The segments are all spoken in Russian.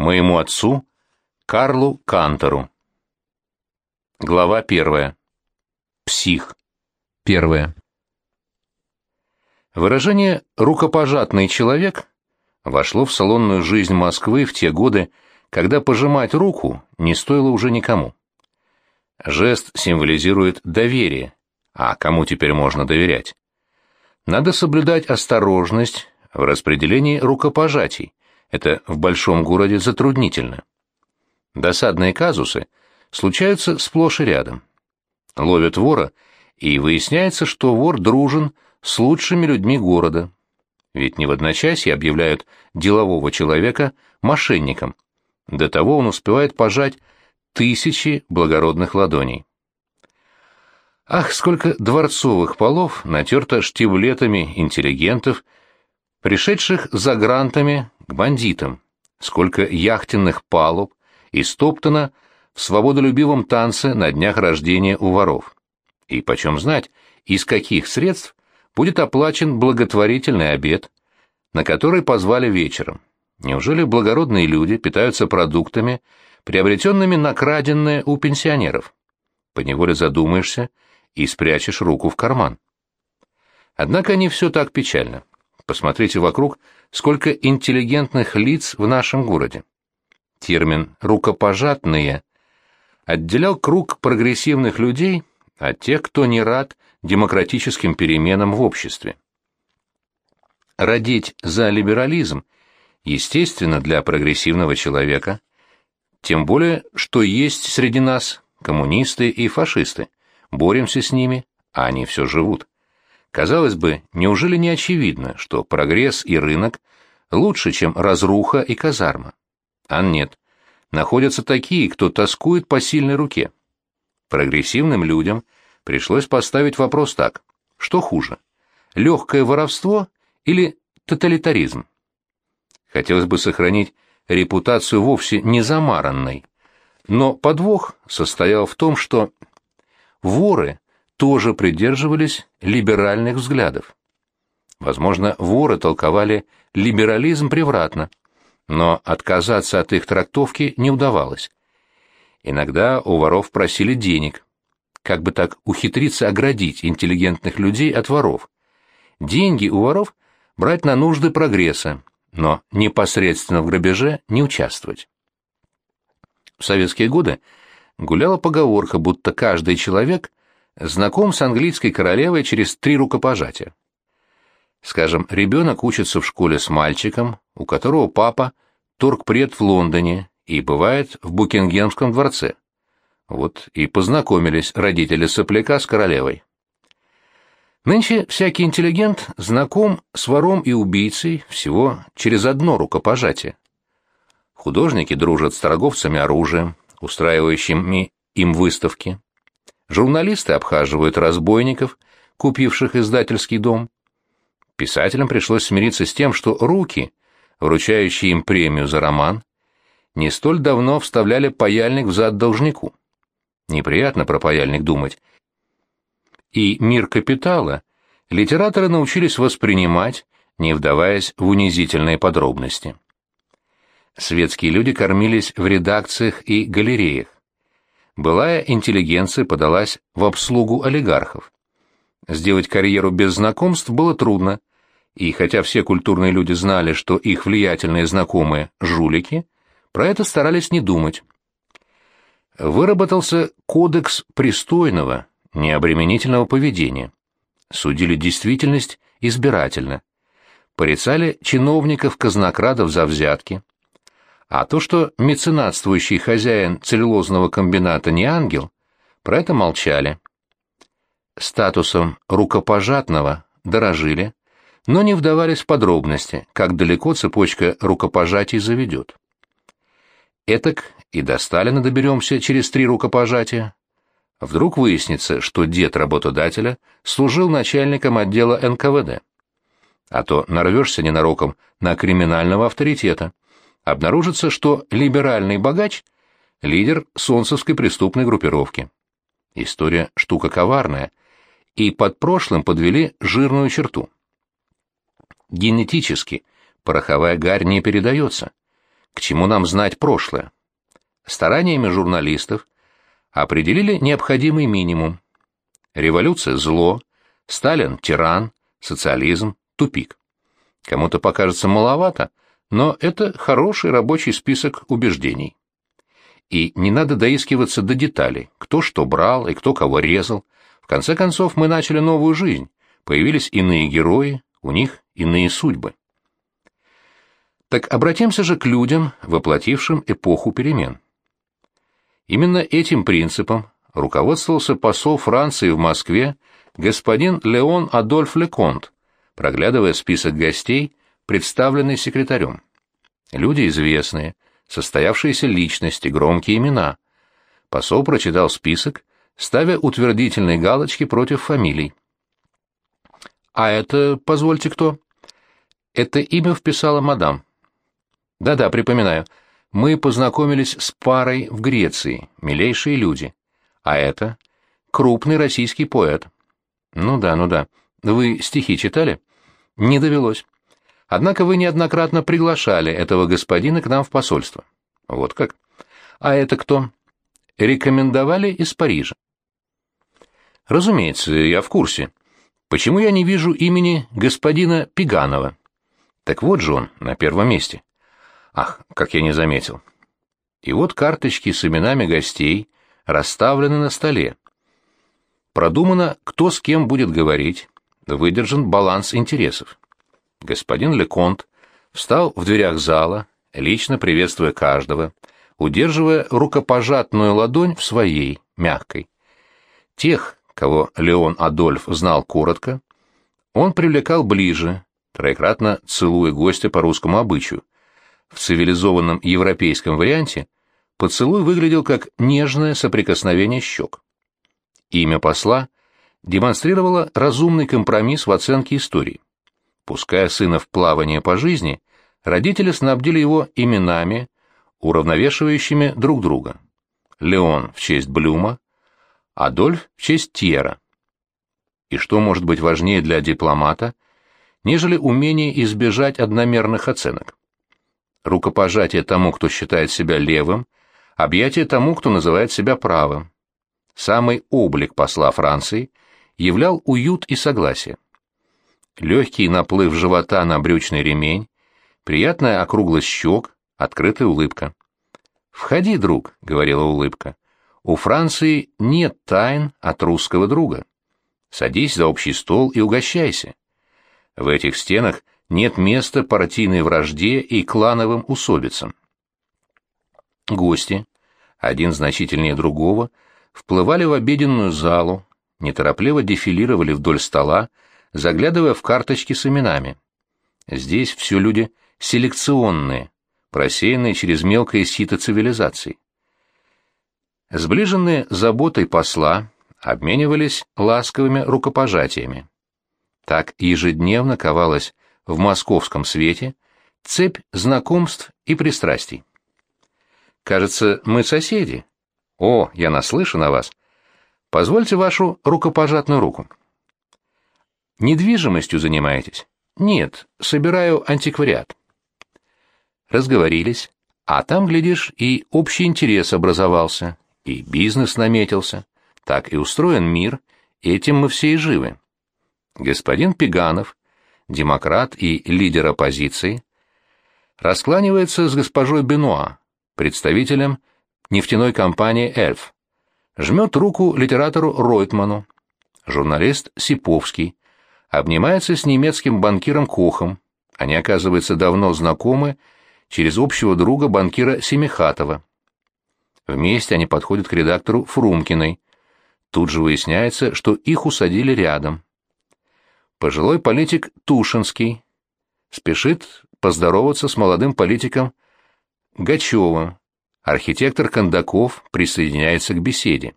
Моему отцу Карлу Кантору. Глава первая. Псих. Первая. Выражение «рукопожатный человек» вошло в салонную жизнь Москвы в те годы, когда пожимать руку не стоило уже никому. Жест символизирует доверие, а кому теперь можно доверять? Надо соблюдать осторожность в распределении рукопожатий, это в большом городе затруднительно. Досадные казусы случаются сплошь и рядом. Ловят вора, и выясняется, что вор дружен с лучшими людьми города. Ведь не в одночасье объявляют делового человека мошенником. До того он успевает пожать тысячи благородных ладоней. Ах, сколько дворцовых полов натерто штиблетами интеллигентов, пришедших за грантами к бандитам, сколько яхтенных палуб истоптано в свободолюбивом танце на днях рождения у воров. И почем знать, из каких средств будет оплачен благотворительный обед, на который позвали вечером. Неужели благородные люди питаются продуктами, приобретенными на краденное у пенсионеров? Поневоле задумаешься и спрячешь руку в карман. Однако не все так печально. Посмотрите вокруг, сколько интеллигентных лиц в нашем городе. Термин «рукопожатные» отделял круг прогрессивных людей от тех, кто не рад демократическим переменам в обществе. Родить за либерализм естественно для прогрессивного человека, тем более, что есть среди нас коммунисты и фашисты. Боремся с ними, а они все живут. Казалось бы, неужели не очевидно, что прогресс и рынок лучше, чем разруха и казарма? А нет. Находятся такие, кто тоскует по сильной руке. Прогрессивным людям пришлось поставить вопрос так. Что хуже? Легкое воровство или тоталитаризм? Хотелось бы сохранить репутацию вовсе не замаранной. Но подвох состоял в том, что воры тоже придерживались либеральных взглядов. Возможно, воры толковали либерализм превратно, но отказаться от их трактовки не удавалось. Иногда у воров просили денег. Как бы так ухитриться оградить интеллигентных людей от воров? Деньги у воров брать на нужды прогресса, но непосредственно в грабеже не участвовать. В советские годы гуляла поговорка, будто каждый человек знаком с английской королевой через три рукопожатия. Скажем, ребенок учится в школе с мальчиком, у которого папа торгпред в Лондоне и бывает в Букингемском дворце. Вот и познакомились родители сопляка с королевой. Нынче всякий интеллигент знаком с вором и убийцей всего через одно рукопожатие. Художники дружат с торговцами оружием, устраивающими им выставки. Журналисты обхаживают разбойников, купивших издательский дом. Писателям пришлось смириться с тем, что руки, вручающие им премию за роман, не столь давно вставляли паяльник в зад должнику. Неприятно про паяльник думать. И мир капитала литераторы научились воспринимать, не вдаваясь в унизительные подробности. Светские люди кормились в редакциях и галереях былая интеллигенция подалась в обслугу олигархов. Сделать карьеру без знакомств было трудно, и хотя все культурные люди знали, что их влиятельные знакомые – жулики, про это старались не думать. Выработался кодекс пристойного, необременительного поведения. Судили действительность избирательно. Порицали чиновников-казнокрадов за взятки, а то, что меценатствующий хозяин целлюлозного комбината не ангел, про это молчали. Статусом рукопожатного дорожили, но не вдавались в подробности, как далеко цепочка рукопожатий заведет. Этак и до Сталина доберемся через три рукопожатия. Вдруг выяснится, что дед работодателя служил начальником отдела НКВД. А то нарвешься ненароком на криминального авторитета обнаружится, что либеральный богач – лидер солнцевской преступной группировки. История – штука коварная, и под прошлым подвели жирную черту. Генетически пороховая гарь не передается. к чему нам знать прошлое. Стараниями журналистов определили необходимый минимум. Революция – зло, Сталин – тиран, социализм – тупик. Кому-то покажется маловато, но это хороший рабочий список убеждений. И не надо доискиваться до деталей, кто что брал и кто кого резал. В конце концов, мы начали новую жизнь, появились иные герои, у них иные судьбы. Так обратимся же к людям, воплотившим эпоху перемен. Именно этим принципом руководствовался посол Франции в Москве господин Леон Адольф Леконт, проглядывая список гостей, представленный секретарем. Люди известные, состоявшиеся личности, громкие имена. Посол прочитал список, ставя утвердительные галочки против фамилий. «А это, позвольте, кто?» «Это имя вписала мадам». «Да-да, припоминаю. Мы познакомились с парой в Греции, милейшие люди. А это крупный российский поэт». «Ну да, ну да. Вы стихи читали?» «Не довелось. Однако вы неоднократно приглашали этого господина к нам в посольство. Вот как? А это кто? Рекомендовали из Парижа. Разумеется, я в курсе. Почему я не вижу имени господина Пиганова? Так вот же он, на первом месте. Ах, как я не заметил. И вот карточки с именами гостей расставлены на столе. Продумано, кто с кем будет говорить, выдержан баланс интересов. Господин Леконт встал в дверях зала, лично приветствуя каждого, удерживая рукопожатную ладонь в своей, мягкой. Тех, кого Леон Адольф знал коротко, он привлекал ближе, троекратно целуя гостя по русскому обычаю. В цивилизованном европейском варианте поцелуй выглядел как нежное соприкосновение щек. Имя посла демонстрировало разумный компромисс в оценке истории. Пуская сына в плавание по жизни, родители снабдили его именами, уравновешивающими друг друга. Леон в честь Блюма, Адольф в честь Тьера. И что может быть важнее для дипломата, нежели умение избежать одномерных оценок? Рукопожатие тому, кто считает себя левым, объятие тому, кто называет себя правым. Самый облик посла Франции являл уют и согласие легкий наплыв живота на брючный ремень, приятная округлость щек, открытая улыбка. «Входи, друг», — говорила улыбка. «У Франции нет тайн от русского друга. Садись за общий стол и угощайся. В этих стенах нет места партийной вражде и клановым усобицам». Гости, один значительнее другого, вплывали в обеденную залу, неторопливо дефилировали вдоль стола, заглядывая в карточки с именами. Здесь все люди селекционные, просеянные через мелкое сито цивилизаций. Сближенные заботой посла обменивались ласковыми рукопожатиями. Так ежедневно ковалась в московском свете цепь знакомств и пристрастий. Кажется, мы соседи. О, я наслышан о вас. Позвольте вашу рукопожатную руку. Недвижимостью занимаетесь? Нет, собираю антиквариат. Разговорились, а там, глядишь, и общий интерес образовался, и бизнес наметился. Так и устроен мир, этим мы все и живы. Господин Пиганов, демократ и лидер оппозиции, раскланивается с госпожой Бенуа, представителем нефтяной компании «Эльф», жмет руку литератору Ройтману, журналист Сиповский, обнимается с немецким банкиром Кохом. Они, оказывается, давно знакомы через общего друга банкира Семихатова. Вместе они подходят к редактору Фрумкиной. Тут же выясняется, что их усадили рядом. Пожилой политик Тушинский спешит поздороваться с молодым политиком Гачевым. Архитектор Кондаков присоединяется к беседе.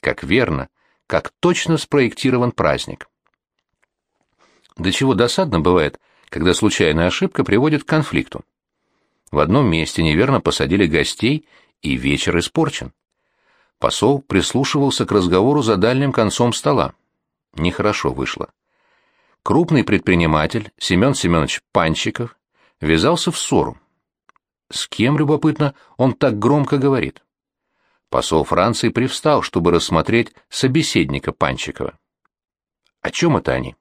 Как верно, как точно спроектирован праздник. До чего досадно бывает, когда случайная ошибка приводит к конфликту. В одном месте неверно посадили гостей, и вечер испорчен. Посол прислушивался к разговору за дальним концом стола. Нехорошо вышло. Крупный предприниматель Семен Семенович Панчиков ввязался в ссору. С кем, любопытно, он так громко говорит? Посол Франции привстал, чтобы рассмотреть собеседника Панчикова. О чем это они?